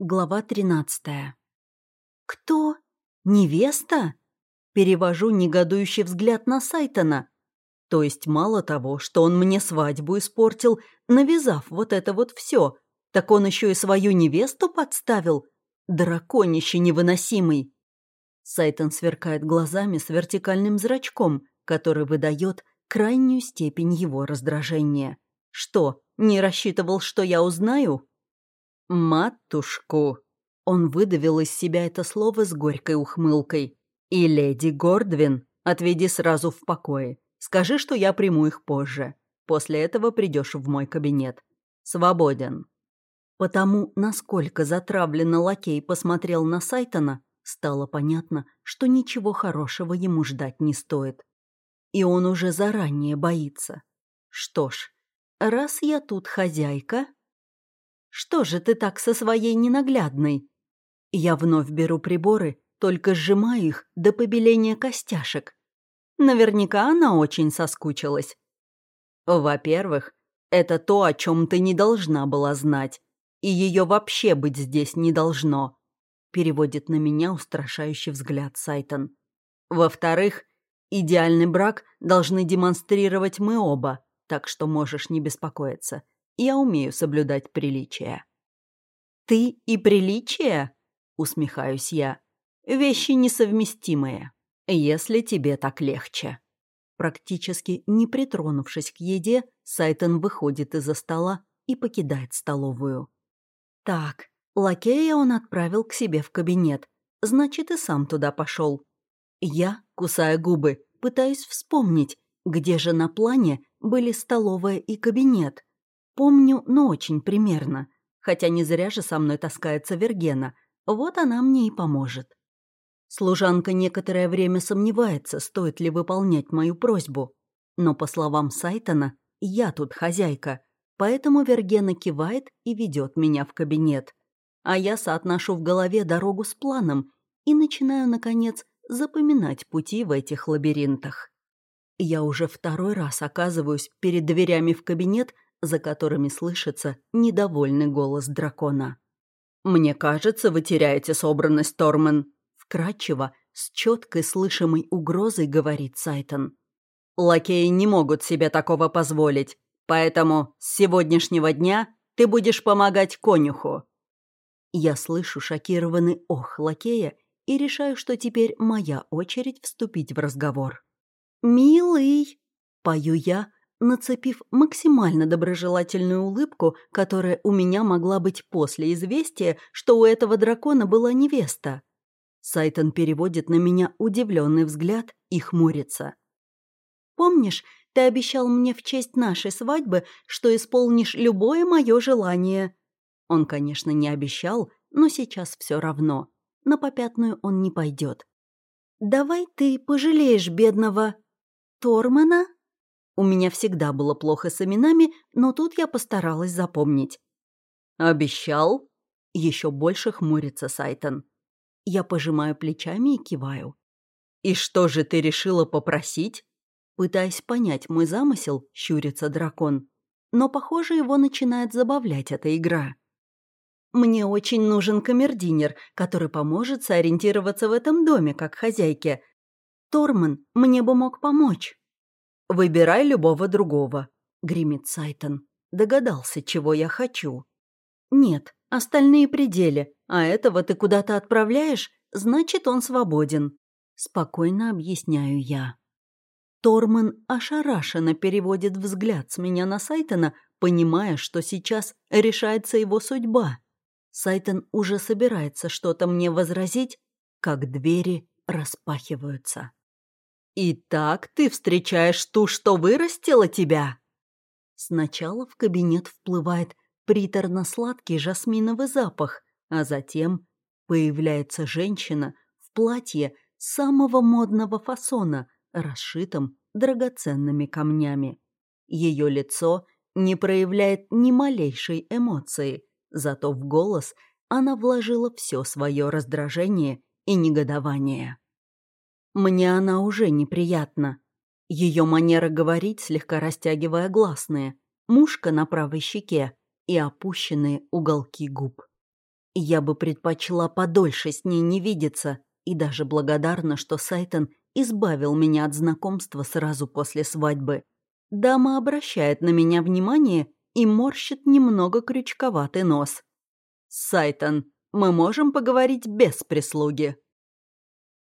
Глава тринадцатая. «Кто? Невеста?» Перевожу негодующий взгляд на Сайтона. То есть мало того, что он мне свадьбу испортил, навязав вот это вот все, так он еще и свою невесту подставил? Драконище невыносимый. Сайтон сверкает глазами с вертикальным зрачком, который выдает крайнюю степень его раздражения. Что, не рассчитывал, что я узнаю? «Матушку!» Он выдавил из себя это слово с горькой ухмылкой. «И леди Гордвин, отведи сразу в покое. Скажи, что я приму их позже. После этого придешь в мой кабинет. Свободен». Потому, насколько затравленно лакей посмотрел на Сайтона, стало понятно, что ничего хорошего ему ждать не стоит. И он уже заранее боится. Что ж, раз я тут хозяйка, что же ты так со своей ненаглядной? Я вновь беру приборы, только сжимаю их до побеления костяшек. Наверняка она очень соскучилась. Во-первых, это то, о чем ты не должна была знать, и ее вообще быть здесь не должно, переводит на меня устрашающий взгляд Сайтон. Во-вторых, идеальный брак должны демонстрировать мы оба, так что можешь не беспокоиться. Я умею соблюдать приличия». «Ты и приличия?» — усмехаюсь я. «Вещи несовместимые, если тебе так легче». Практически не притронувшись к еде, Сайтон выходит из-за стола и покидает столовую. Так, лакея он отправил к себе в кабинет, значит, и сам туда пошел. Я, кусая губы, пытаюсь вспомнить, где же на плане были столовая и кабинет. Помню, но очень примерно. Хотя не зря же со мной таскается Вергена. Вот она мне и поможет. Служанка некоторое время сомневается, стоит ли выполнять мою просьбу. Но, по словам Сайтона, я тут хозяйка, поэтому Вергена кивает и ведет меня в кабинет. А я соотношу в голове дорогу с планом и начинаю, наконец, запоминать пути в этих лабиринтах. Я уже второй раз оказываюсь перед дверями в кабинет за которыми слышится недовольный голос дракона. «Мне кажется, вы теряете собранность, Тормен», — вкратчиво, с четкой слышимой угрозой говорит Сайтон. «Лакеи не могут себе такого позволить, поэтому с сегодняшнего дня ты будешь помогать конюху». Я слышу шокированный ох лакея и решаю, что теперь моя очередь вступить в разговор. «Милый!» — пою я, нацепив максимально доброжелательную улыбку, которая у меня могла быть после известия, что у этого дракона была невеста. Сайтон переводит на меня удивленный взгляд и хмурится. «Помнишь, ты обещал мне в честь нашей свадьбы, что исполнишь любое мое желание?» Он, конечно, не обещал, но сейчас все равно. На попятную он не пойдет. «Давай ты пожалеешь бедного Тормана?» У меня всегда было плохо с именами, но тут я постаралась запомнить. «Обещал?» Еще больше хмурится Сайтон. Я пожимаю плечами и киваю. «И что же ты решила попросить?» Пытаясь понять мой замысел, щурится дракон. Но, похоже, его начинает забавлять эта игра. «Мне очень нужен камердинер, который поможет сориентироваться в этом доме, как хозяйке. Торман мне бы мог помочь». «Выбирай любого другого», — гремит Сайтон. Догадался, чего я хочу. «Нет, остальные пределы, а этого ты куда-то отправляешь, значит, он свободен», — спокойно объясняю я. Торман ошарашенно переводит взгляд с меня на Сайтона, понимая, что сейчас решается его судьба. Сайтон уже собирается что-то мне возразить, как двери распахиваются. «Итак, ты встречаешь ту, что вырастила тебя?» Сначала в кабинет вплывает приторно-сладкий жасминовый запах, а затем появляется женщина в платье самого модного фасона, расшитом драгоценными камнями. Ее лицо не проявляет ни малейшей эмоции, зато в голос она вложила все свое раздражение и негодование. Мне она уже неприятна. Ее манера говорить, слегка растягивая гласные, мушка на правой щеке и опущенные уголки губ. Я бы предпочла подольше с ней не видеться и даже благодарна, что Сайтон избавил меня от знакомства сразу после свадьбы. Дама обращает на меня внимание и морщит немного крючковатый нос. «Сайтон, мы можем поговорить без прислуги?»